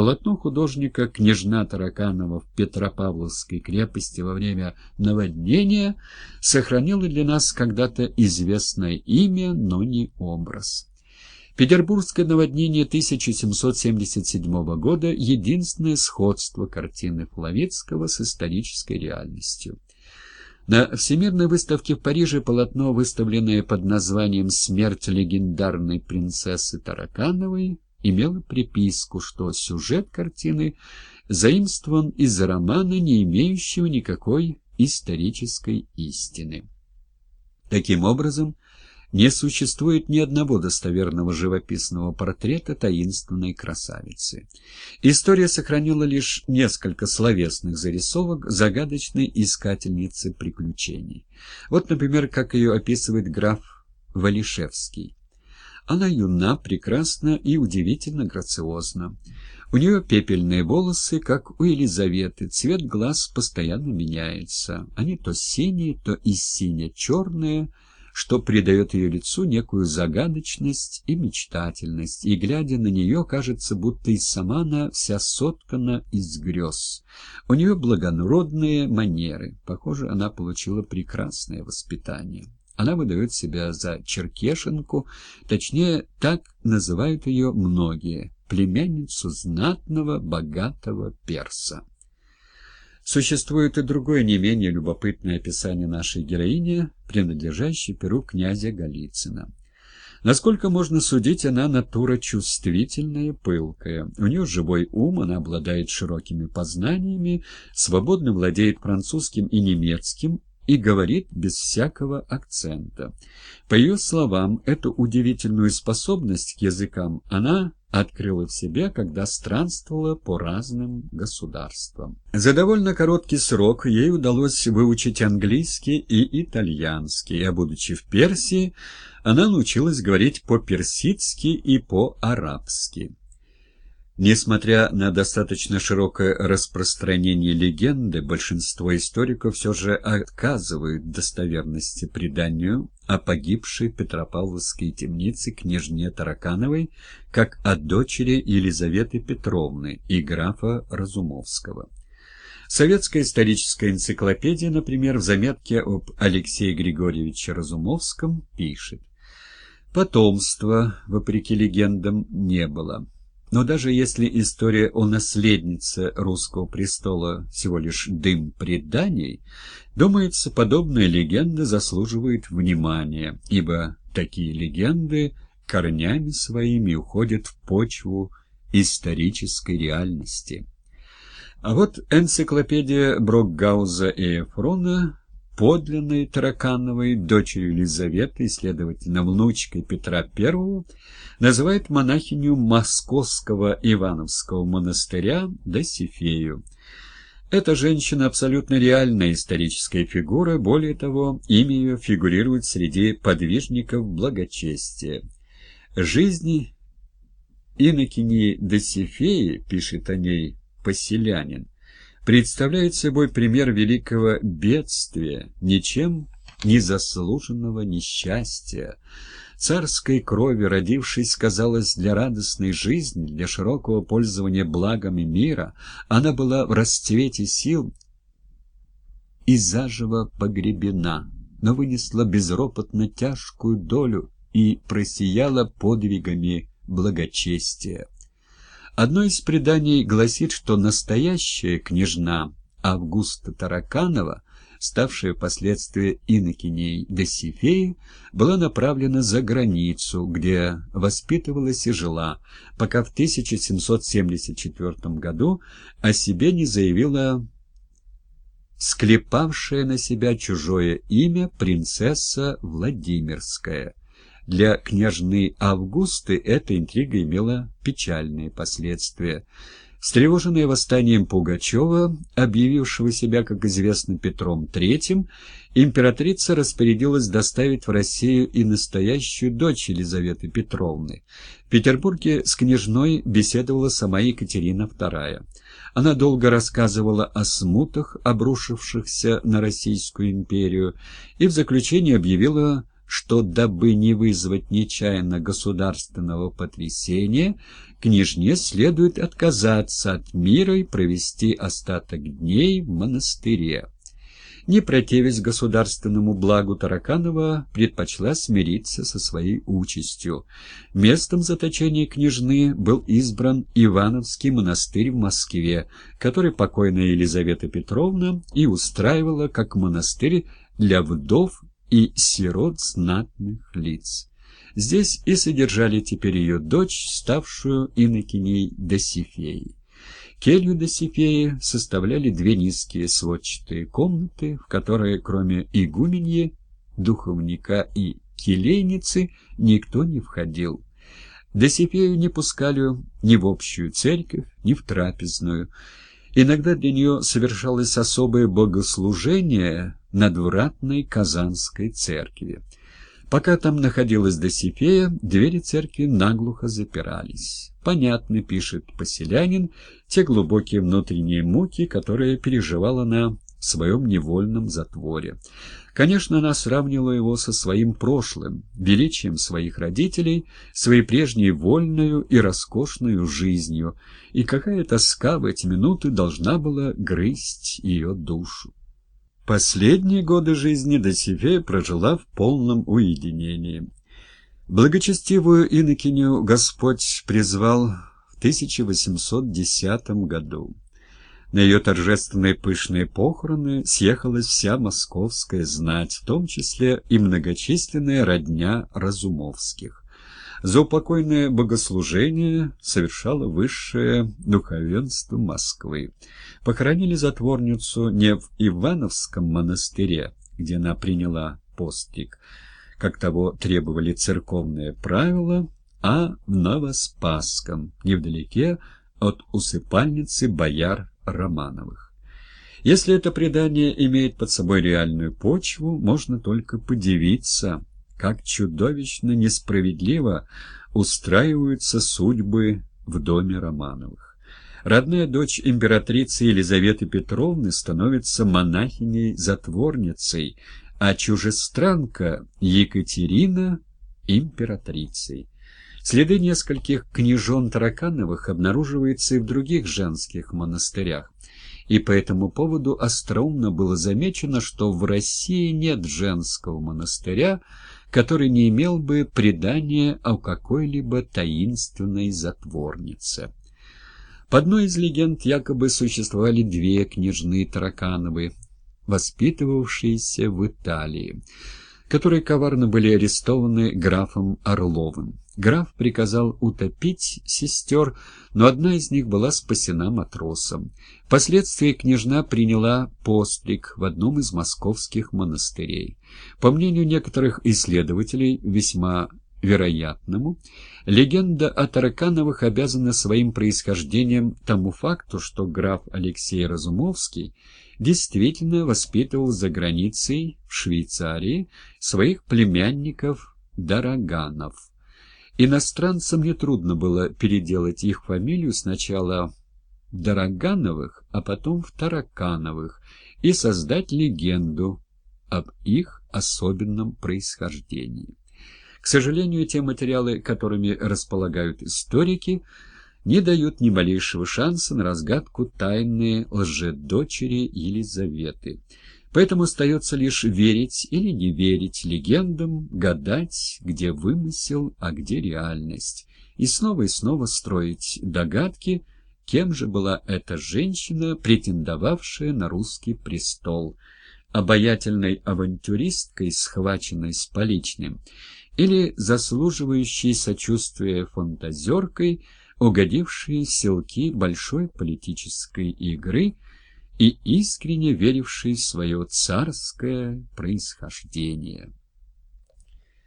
Полотно художника «Княжна Тараканова» в Петропавловской крепости во время наводнения сохранило для нас когда-то известное имя, но не образ. Петербургское наводнение 1777 года — единственное сходство картины Флавицкого с исторической реальностью. На Всемирной выставке в Париже полотно, выставленное под названием «Смерть легендарной принцессы Таракановой», имело приписку, что сюжет картины заимствован из романа, не имеющего никакой исторической истины. Таким образом, не существует ни одного достоверного живописного портрета таинственной красавицы. История сохранила лишь несколько словесных зарисовок загадочной искательницы приключений. Вот, например, как ее описывает граф Валишевский. Она юна, прекрасна и удивительно грациозна. У нее пепельные волосы, как у Елизаветы, цвет глаз постоянно меняется. Они то синие, то и сине-черные, что придает ее лицу некую загадочность и мечтательность, и, глядя на нее, кажется, будто и сама она вся соткана из грез. У нее благородные манеры. Похоже, она получила прекрасное воспитание. Она выдает себя за черкешенку, точнее, так называют ее многие, племянницу знатного, богатого перса. Существует и другое не менее любопытное описание нашей героини, принадлежащей перу князя Голицына. Насколько можно судить, она натура чувствительная, пылкая. У нее живой ум, она обладает широкими познаниями, свободно владеет французским и немецким, и говорит без всякого акцента. По ее словам, эту удивительную способность к языкам она открыла в себе, когда странствовала по разным государствам. За довольно короткий срок ей удалось выучить английский и итальянский, а будучи в Персии, она научилась говорить по-персидски и по-арабски. Несмотря на достаточно широкое распространение легенды, большинство историков все же отказывают достоверности преданию о погибшей Петропавловской темнице княжне Таракановой как о дочери Елизаветы Петровны и графа Разумовского. Советская историческая энциклопедия, например, в заметке об Алексее Григорьевиче Разумовском пишет «Потомства, вопреки легендам, не было». Но даже если история о наследнице русского престола всего лишь дым преданий, думается, подобная легенда заслуживает внимания, ибо такие легенды корнями своими уходят в почву исторической реальности. А вот энциклопедия Брокгауза и Эфрона подлинной Таракановой, дочерью Елизаветы и, следовательно, внучкой Петра I, называет монахиню Московского Ивановского монастыря Досифею. Эта женщина абсолютно реальная историческая фигура, более того, имя ее фигурирует среди подвижников благочестия. Жизнь инокини Досифеи, пишет о ней поселянин, представляет собой пример великого бедствия, ничем не заслуженного несчастья. Царской крови, родившись, казалось, для радостной жизни, для широкого пользования благами мира, она была в расцвете сил и заживо погребена, но вынесла безропотно тяжкую долю и просияла подвигами благочестия. Одно из преданий гласит, что настоящая княжна Августа Тараканова, ставшая впоследствии инокиней Досифеи, была направлена за границу, где воспитывалась и жила, пока в 1774 году о себе не заявила склепавшая на себя чужое имя принцесса Владимирская. Для княжны Августы эта интрига имела печальные последствия. Встревоженная восстанием Пугачева, объявившего себя, как известно, Петром III, императрица распорядилась доставить в Россию и настоящую дочь Елизаветы Петровны. В Петербурге с княжной беседовала сама Екатерина II. Она долго рассказывала о смутах, обрушившихся на Российскую империю, и в заключение объявила что, дабы не вызвать нечаянно государственного потрясения, княжне следует отказаться от мира и провести остаток дней в монастыре. Не противясь государственному благу Тараканова, предпочла смириться со своей участью. Местом заточения княжны был избран Ивановский монастырь в Москве, который покойная Елизавета Петровна и устраивала как монастырь для вдов и сирот знатных лиц. Здесь и содержали теперь ее дочь, ставшую инокиней Досифеей. Келью Досифеи составляли две низкие сводчатые комнаты, в которые, кроме игуменьи, духовника и келейницы, никто не входил. Досифею не пускали ни в общую церковь, ни в трапезную. Иногда для нее совершалось особое богослужение надвратной Казанской церкви. Пока там находилась Досифея, двери церкви наглухо запирались. Понятно, пишет поселянин, те глубокие внутренние муки, которые переживала она в своем невольном затворе. Конечно, она сравнивала его со своим прошлым, величием своих родителей, своей прежней вольную и роскошную жизнью, и какая тоска в эти минуты должна была грызть ее душу. Последние годы жизни Досифея прожила в полном уединении. Благочестивую инокиню Господь призвал в 1810 году. На ее торжественные пышные похороны съехалась вся московская знать, в том числе и многочисленная родня Разумовских. За упокойное богослужение совершало высшее духовенство Москвы. Похоронили затворницу не в Ивановском монастыре, где она приняла постриг, как того требовали церковные правила, а в Новоспасском, невдалеке от усыпальницы бояр Романовых. Если это предание имеет под собой реальную почву, можно только подивиться – как чудовищно несправедливо устраиваются судьбы в доме Романовых. Родная дочь императрицы Елизаветы Петровны становится монахиней-затворницей, а чужестранка Екатерина – императрицей. Следы нескольких княжон Таракановых обнаруживаются и в других женских монастырях, и по этому поводу остроумно было замечено, что в России нет женского монастыря, который не имел бы предания о какой-либо таинственной затворнице. По одной из легенд якобы существовали две княжны Таракановы, воспитывавшиеся в Италии, которые коварно были арестованы графом Орловым. Граф приказал утопить сестер, но одна из них была спасена матросом. Впоследствии княжна приняла постриг в одном из московских монастырей. По мнению некоторых исследователей, весьма вероятному, легенда о Таракановых обязана своим происхождением тому факту, что граф Алексей Разумовский действительно воспитывал за границей, в Швейцарии, своих племянников Дороганов. Иностранцам нетрудно было переделать их фамилию сначала в Дорогановых, а потом в Таракановых и создать легенду об их особенном происхождении. К сожалению, те материалы, которыми располагают историки, не дают ни малейшего шанса на разгадку тайны лжедочери Елизаветы. Поэтому остается лишь верить или не верить легендам, гадать, где вымысел, а где реальность, и снова и снова строить догадки, кем же была эта женщина, претендовавшая на русский престол, обаятельной авантюристкой, схваченной с поличным, или заслуживающей сочувствия фантазеркой, угодившей в селки большой политической игры – и искренне веривший в свое царское происхождение.